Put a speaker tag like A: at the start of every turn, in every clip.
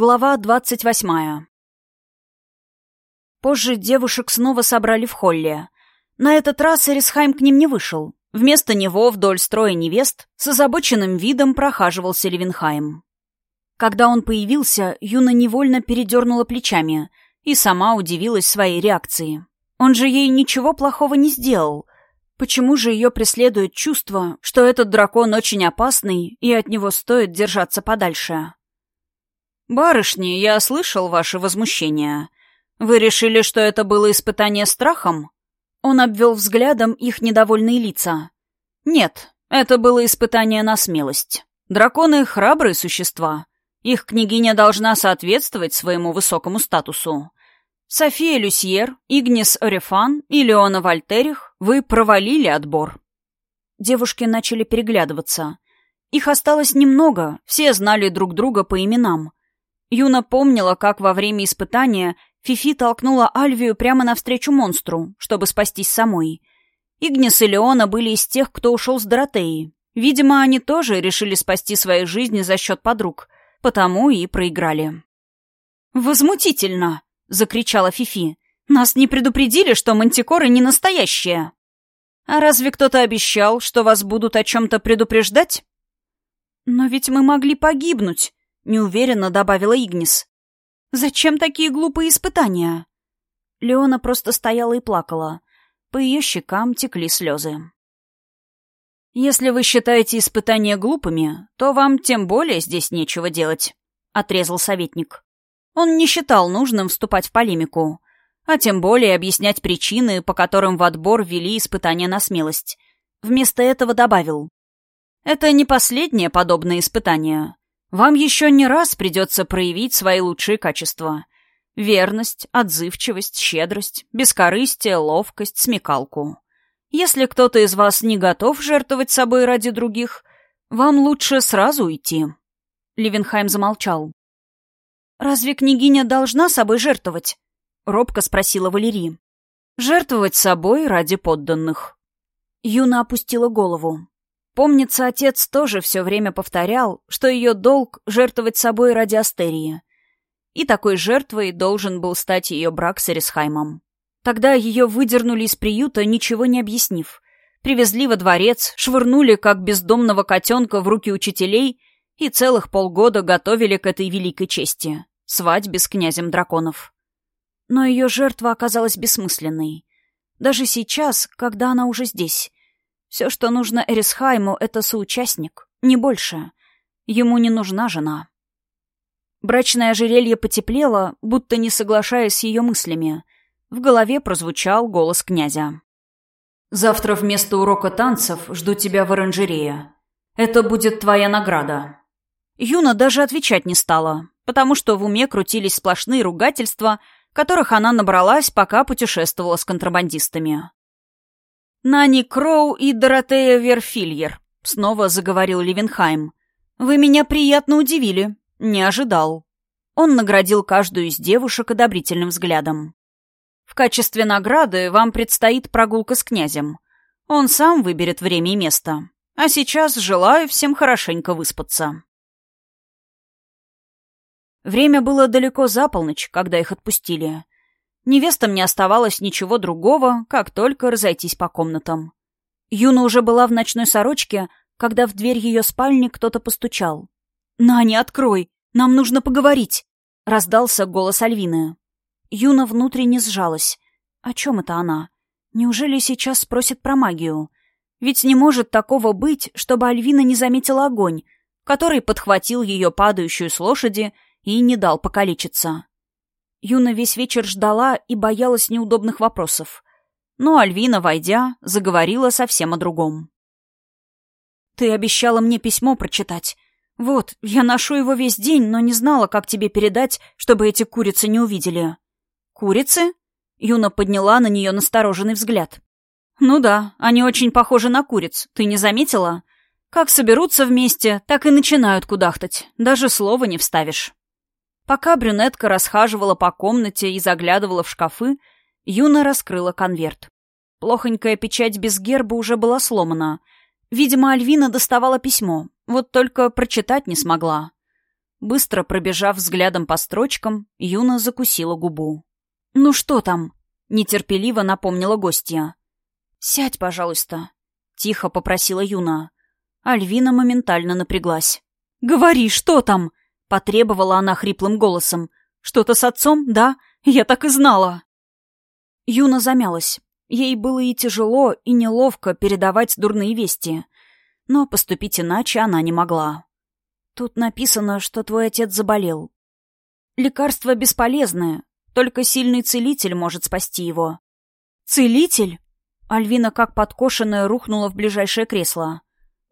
A: Глава двадцать восьмая. Позже девушек снова собрали в холле. На этот раз Эрисхайм к ним не вышел. Вместо него вдоль строя невест с озабоченным видом прохаживался Левинхайм. Когда он появился, Юна невольно передернула плечами и сама удивилась своей реакции. Он же ей ничего плохого не сделал. Почему же ее преследует чувство, что этот дракон очень опасный и от него стоит держаться подальше? «Барышни, я слышал ваше возмущение. Вы решили, что это было испытание страхом?» Он обвел взглядом их недовольные лица. «Нет, это было испытание на смелость. Драконы — храбрые существа. Их княгиня должна соответствовать своему высокому статусу. София Люсьер, Игнис Орефан и Леона Вольтерих, вы провалили отбор». Девушки начали переглядываться. Их осталось немного, все знали друг друга по именам. Юна помнила, как во время испытания Фифи толкнула Альвию прямо навстречу монстру, чтобы спастись самой. Игнис и Леона были из тех, кто ушел с Доротеи. Видимо, они тоже решили спасти свои жизни за счет подруг, потому и проиграли. «Возмутительно!» — закричала Фифи. «Нас не предупредили, что мантикоры не настоящие!» «А разве кто-то обещал, что вас будут о чем-то предупреждать?» «Но ведь мы могли погибнуть!» Неуверенно добавила Игнис. «Зачем такие глупые испытания?» Леона просто стояла и плакала. По ее щекам текли слезы. «Если вы считаете испытания глупыми, то вам тем более здесь нечего делать», — отрезал советник. Он не считал нужным вступать в полемику, а тем более объяснять причины, по которым в отбор ввели испытания на смелость. Вместо этого добавил. «Это не последнее подобное испытание. Вам еще не раз придется проявить свои лучшие качества. Верность, отзывчивость, щедрость, бескорыстие, ловкость, смекалку. Если кто-то из вас не готов жертвовать собой ради других, вам лучше сразу уйти. Левенхайм замолчал. «Разве княгиня должна собой жертвовать?» — робко спросила Валерий. «Жертвовать собой ради подданных». Юна опустила голову. Помнится, отец тоже все время повторял, что ее долг — жертвовать собой ради Астерии. И такой жертвой должен был стать ее брак с Эрисхаймом. Тогда ее выдернули из приюта, ничего не объяснив. Привезли во дворец, швырнули, как бездомного котенка, в руки учителей и целых полгода готовили к этой великой чести — свадьбе с князем драконов. Но ее жертва оказалась бессмысленной. Даже сейчас, когда она уже здесь, все, что нужно Эрисхайму, это соучастник, не больше. Ему не нужна жена. Брачное ожерелье потеплело, будто не соглашаясь с ее мыслями. В голове прозвучал голос князя. «Завтра вместо урока танцев жду тебя в оранжерее. Это будет твоя награда». Юна даже отвечать не стала, потому что в уме крутились сплошные ругательства, которых она набралась, пока путешествовала с контрабандистами. «Нани Кроу и Доротея Верфильер», — снова заговорил Левенхайм. «Вы меня приятно удивили. Не ожидал». Он наградил каждую из девушек одобрительным взглядом. «В качестве награды вам предстоит прогулка с князем. Он сам выберет время и место. А сейчас желаю всем хорошенько выспаться». Время было далеко за полночь, когда их отпустили. Невестам не оставалось ничего другого, как только разойтись по комнатам. Юна уже была в ночной сорочке, когда в дверь ее спальни кто-то постучал. «Наня, открой! Нам нужно поговорить!» — раздался голос Альвины. Юна внутренне сжалась. О чем это она? Неужели сейчас спросит про магию? Ведь не может такого быть, чтобы Альвина не заметила огонь, который подхватил ее падающую с лошади и не дал покалечиться. Юна весь вечер ждала и боялась неудобных вопросов. Но Альвина, войдя, заговорила совсем о другом. «Ты обещала мне письмо прочитать. Вот, я ношу его весь день, но не знала, как тебе передать, чтобы эти курицы не увидели». «Курицы?» Юна подняла на нее настороженный взгляд. «Ну да, они очень похожи на куриц. Ты не заметила? Как соберутся вместе, так и начинают кудахтать. Даже слова не вставишь». Пока брюнетка расхаживала по комнате и заглядывала в шкафы, Юна раскрыла конверт. Плохонькая печать без герба уже была сломана. Видимо, Альвина доставала письмо, вот только прочитать не смогла. Быстро пробежав взглядом по строчкам, Юна закусила губу. «Ну что там?» — нетерпеливо напомнила гостья. «Сядь, пожалуйста», — тихо попросила Юна. Альвина моментально напряглась. «Говори, что там?» — потребовала она хриплым голосом. «Что-то с отцом, да? Я так и знала». Юна замялась. Ей было и тяжело, и неловко передавать дурные вести. Но поступить иначе она не могла. Тут написано, что твой отец заболел. Лекарство бесполезное, только сильный целитель может спасти его. Целитель? Альвина, как подкошенная, рухнула в ближайшее кресло.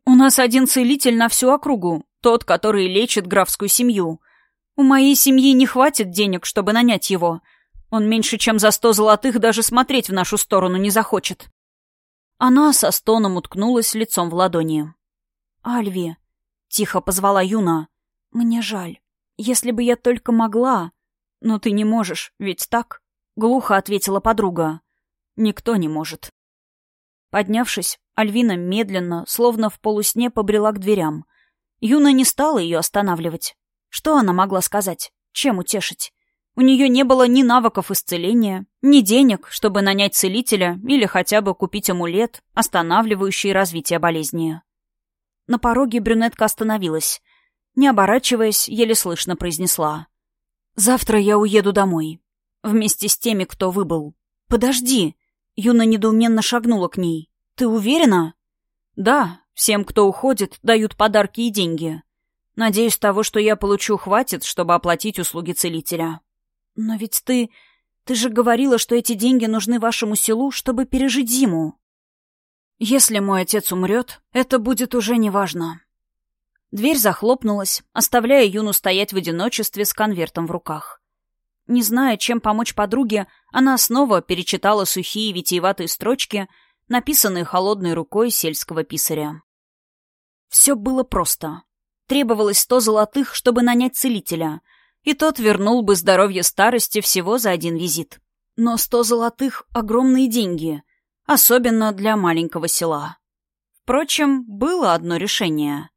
A: У нас один целитель на всю округу, тот, который лечит графскую семью. У моей семьи не хватит денег, чтобы нанять его. Он меньше, чем за сто золотых даже смотреть в нашу сторону не захочет. Она со стоном уткнулась лицом в ладони. «Альви», — тихо позвала Юна. «Мне жаль. Если бы я только могла...» «Но ты не можешь, ведь так?» — глухо ответила подруга. «Никто не может». Поднявшись, Альвина медленно, словно в полусне, побрела к дверям. Юна не стала ее останавливать. Что она могла сказать? Чем утешить? У нее не было ни навыков исцеления, ни денег, чтобы нанять целителя или хотя бы купить амулет, останавливающий развитие болезни. На пороге брюнетка остановилась. Не оборачиваясь, еле слышно произнесла. «Завтра я уеду домой. Вместе с теми, кто выбыл. Подожди!» Юна недоуменно шагнула к ней. «Ты уверена?» «Да, всем, кто уходит, дают подарки и деньги. Надеюсь, того, что я получу, хватит, чтобы оплатить услуги целителя». «Но ведь ты... Ты же говорила, что эти деньги нужны вашему селу, чтобы пережить зиму». Если мой отец умрет, это будет уже неважно. Дверь захлопнулась, оставляя Юну стоять в одиночестве с конвертом в руках. Не зная, чем помочь подруге, она снова перечитала сухие витиеватые строчки, написанные холодной рукой сельского писаря. Все было просто. Требовалось сто золотых, чтобы нанять целителя, и тот вернул бы здоровье старости всего за один визит. Но сто золотых — огромные деньги — Особенно для маленького села. Впрочем, было одно решение.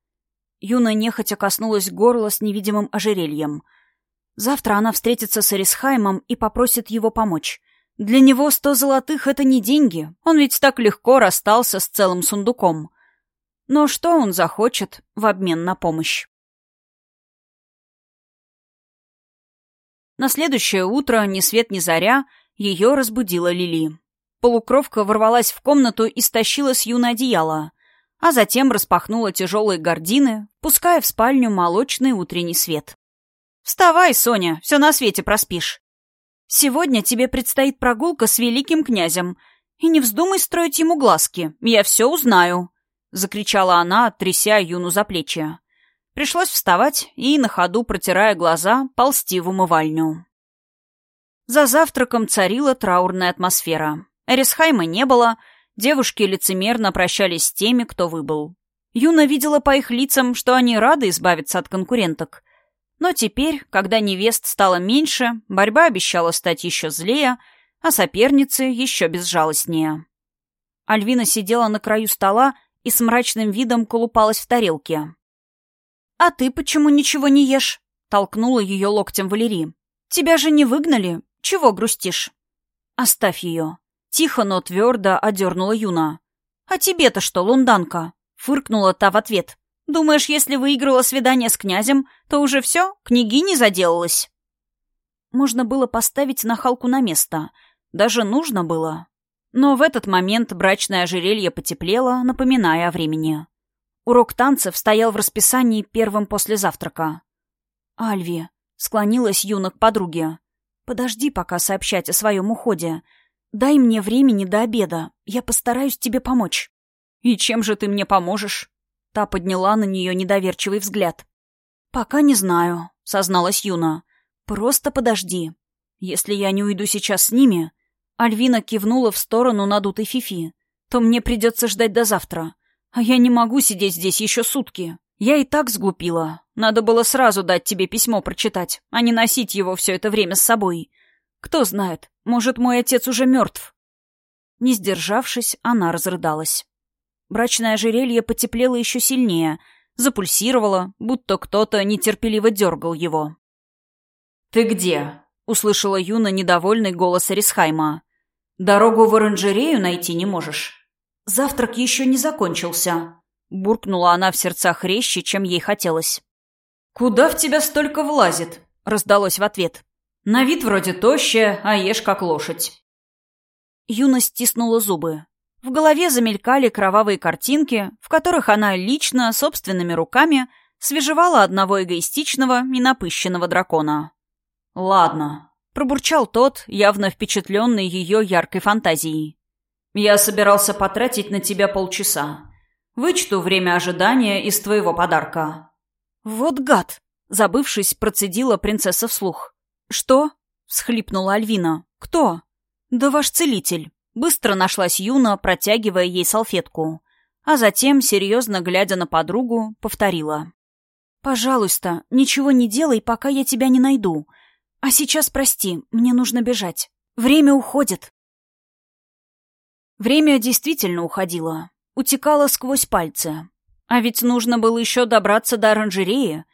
A: Юна нехотя коснулась горла с невидимым ожерельем. Завтра она встретится с Эрисхаймом и попросит его помочь. Для него сто золотых — это не деньги. Он ведь так легко расстался с целым сундуком. Но что он захочет в обмен на помощь? На следующее утро, ни свет ни заря, ее разбудила Лили. Полукровка ворвалась в комнату и стащила с юна одеяло, а затем распахнула тяжелые гардины, пуская в спальню молочный утренний свет. «Вставай, Соня, все на свете проспишь. Сегодня тебе предстоит прогулка с великим князем, и не вздумай строить ему глазки, я все узнаю», — закричала она, тряся юну за плечи. Пришлось вставать и, на ходу протирая глаза, ползти в умывальню. За завтраком царила траурная атмосфера. Эрисхайма не было, девушки лицемерно прощались с теми, кто выбыл. Юна видела по их лицам, что они рады избавиться от конкуренток. Но теперь, когда невест стало меньше, борьба обещала стать еще злее, а соперницы еще безжалостнее. Альвина сидела на краю стола и с мрачным видом колупалась в тарелке. «А ты почему ничего не ешь?» — толкнула ее локтем Валерий. «Тебя же не выгнали. Чего грустишь?» «Оставь ее», Тихо, но твердо одернула Юна. «А тебе-то что, лунданка?» — фыркнула та в ответ. «Думаешь, если выиграла свидание с князем, то уже все, книги не заделалась?» Можно было поставить нахалку на место. Даже нужно было. Но в этот момент брачное ожерелье потеплело, напоминая о времени. Урок танцев стоял в расписании первым после завтрака. «Альви», — склонилась Юна к подруге, — «подожди пока сообщать о своем уходе. Дай мне времени до обеда. Я постараюсь тебе помочь». «И чем же ты мне поможешь?» Та подняла на нее недоверчивый взгляд. «Пока не знаю», — созналась Юна. «Просто подожди. Если я не уйду сейчас с ними...» Альвина кивнула в сторону надутой Фифи. «То мне придется ждать до завтра. А я не могу сидеть здесь еще сутки. Я и так сглупила. Надо было сразу дать тебе письмо прочитать, а не носить его все это время с собой. Кто знает, может, мой отец уже мертв?» Не сдержавшись, она разрыдалась. Брачное ожерелье потеплело еще сильнее, запульсировало, будто кто-то нетерпеливо дергал его.
B: «Ты где?» — услышала Юна недовольный голос Эрисхайма.
A: «Дорогу в оранжерею найти не можешь?» «Завтрак еще не закончился», — буркнула она в сердцах резче, чем ей хотелось.
B: «Куда в тебя столько влазит?» — раздалось в ответ. «На вид вроде тощая, а ешь как лошадь».
A: Юна стиснула зубы. В голове замелькали кровавые картинки, в которых она лично, собственными руками, свежевала одного эгоистичного и напыщенного дракона.
B: «Ладно», — пробурчал тот, явно впечатленный ее яркой фантазией. «Я собирался потратить на тебя полчаса. Вычту время ожидания из твоего подарка».
A: «Вот гад!» — забывшись, процедила принцесса вслух. «Что?» — всхлипнула Альвина. «Кто?» «Да ваш целитель». Быстро нашлась Юна, протягивая ей салфетку. А затем, серьезно глядя на подругу, повторила. «Пожалуйста, ничего не делай, пока я тебя не найду. А сейчас прости, мне нужно бежать. Время уходит». Время действительно уходило. Утекало сквозь пальцы. А ведь нужно было еще добраться до оранжереи.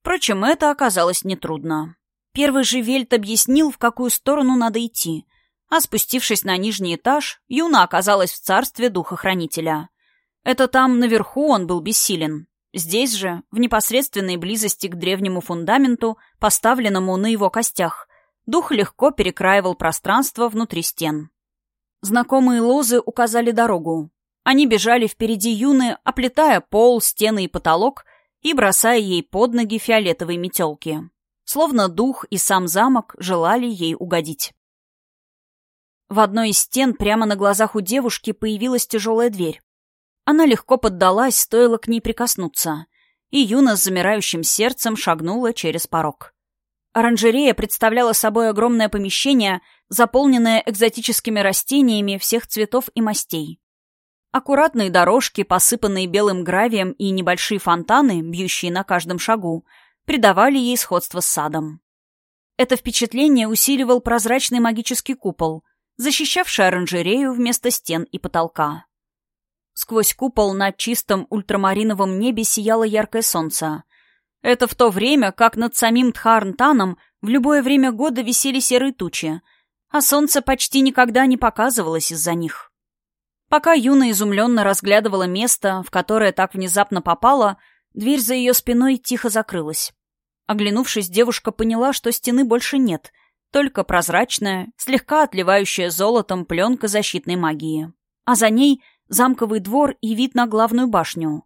A: Впрочем, это оказалось нетрудно. Первый же Вельт объяснил, в какую сторону надо идти — а спустившись на нижний этаж, Юна оказалась в царстве духохранителя. Это там, наверху, он был бессилен. Здесь же, в непосредственной близости к древнему фундаменту, поставленному на его костях, дух легко перекраивал пространство внутри стен. Знакомые лозы указали дорогу. Они бежали впереди Юны, оплетая пол, стены и потолок и бросая ей под ноги фиолетовые метелки. Словно дух и сам замок желали ей угодить. В одной из стен прямо на глазах у девушки появилась тяжелая дверь. Она легко поддалась, стоило к ней прикоснуться, и Юна с замирающим сердцем шагнула через порог. Оранжерея представляла собой огромное помещение, заполненное экзотическими растениями всех цветов и мастей. Аккуратные дорожки, посыпанные белым гравием и небольшие фонтаны, бьющие на каждом шагу, придавали ей сходство с садом. Это впечатление усиливал прозрачный магический купол — защищавший оранжерею вместо стен и потолка. Сквозь купол на чистом ультрамариновом небе сияло яркое солнце. Это в то время, как над самим Тхарнтаном в любое время года висели серые тучи, а солнце почти никогда не показывалось из-за них. Пока Юна изумленно разглядывала место, в которое так внезапно попала, дверь за ее спиной тихо закрылась. Оглянувшись, девушка поняла, что стены больше нет — только прозрачная, слегка отливающая золотом пленка защитной магии. А за ней замковый двор и вид на главную башню.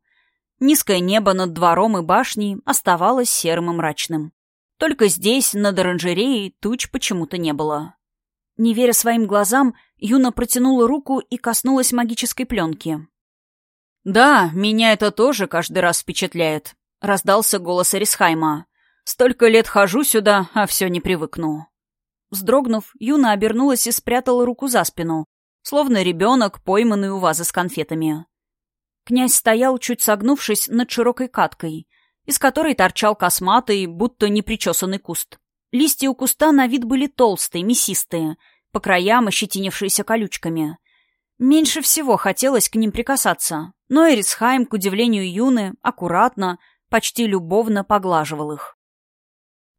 A: Низкое небо над двором и башней оставалось серым и мрачным. Только здесь, над оранжереей, туч почему-то не было. Не веря своим глазам, Юна протянула руку и коснулась магической пленки.
B: «Да, меня это тоже каждый раз впечатляет», — раздался голос Эрисхайма. «Столько лет хожу сюда, а все не привыкну».
A: Вздрогнув, Юна обернулась и спрятала руку за спину, словно ребенок, пойманный у вазы с конфетами. Князь стоял, чуть согнувшись, над широкой каткой, из которой торчал косматый, будто непричесанный куст. Листья у куста на вид были толстые, мясистые, по краям ощетинившиеся колючками. Меньше всего хотелось к ним прикасаться, но Эрисхайм, к удивлению Юны, аккуратно, почти любовно поглаживал их.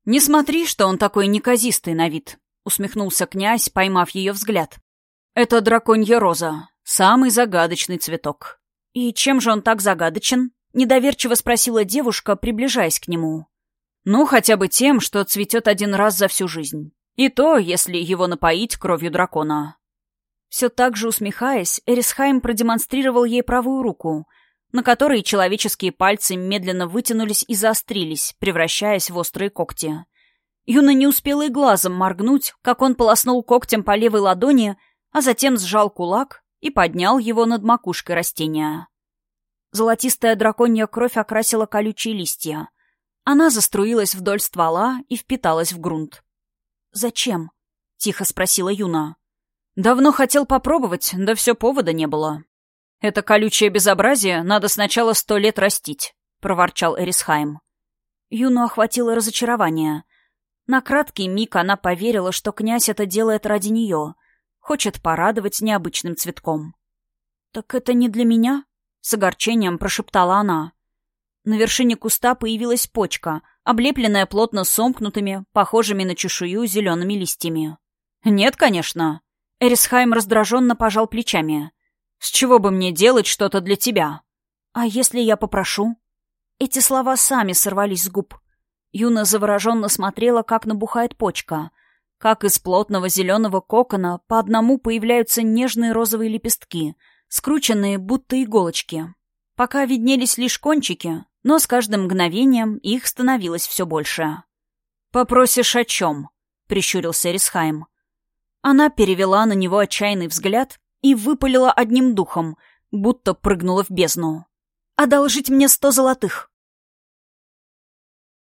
B: «Не смотри, что он такой неказистый на вид», — усмехнулся князь, поймав ее взгляд. «Это драконья роза, самый загадочный цветок».
A: «И чем же он так загадочен?» — недоверчиво спросила девушка, приближаясь к нему.
B: «Ну, хотя бы тем, что цветет один раз за всю жизнь. И то, если его напоить кровью дракона».
A: Все так же усмехаясь, Эрисхайм продемонстрировал ей правую руку — на которой человеческие пальцы медленно вытянулись и заострились, превращаясь в острые когти. Юна не успела и глазом моргнуть, как он полоснул когтем по левой ладони, а затем сжал кулак и поднял его над макушкой растения. Золотистая драконья кровь окрасила колючие листья. Она заструилась вдоль ствола и впиталась в грунт. «Зачем?» — тихо спросила Юна.
B: «Давно хотел попробовать, да все повода не было», «Это колючее безобразие надо сначала сто лет растить», — проворчал Эрисхайм.
A: Юну охватило разочарование. На краткий миг она поверила, что князь это делает ради нее, хочет порадовать необычным цветком. «Так это не для меня?» — с огорчением прошептала она. На вершине куста появилась почка, облепленная плотно сомкнутыми, похожими на чешую зелеными листьями.
B: «Нет, конечно».
A: Эрисхайм раздраженно пожал плечами.
B: «С чего бы мне делать что-то для тебя?»
A: «А если я попрошу?» Эти слова сами сорвались с губ. Юна завороженно смотрела, как набухает почка, как из плотного зеленого кокона по одному появляются нежные розовые лепестки, скрученные будто иголочки. Пока виднелись лишь кончики, но с каждым мгновением их становилось все больше.
B: «Попросишь о чем?» — прищурился Рисхайм.
A: Она перевела на него отчаянный взгляд и выпалила одним духом, будто прыгнула в бездну. «Одолжить мне сто золотых!»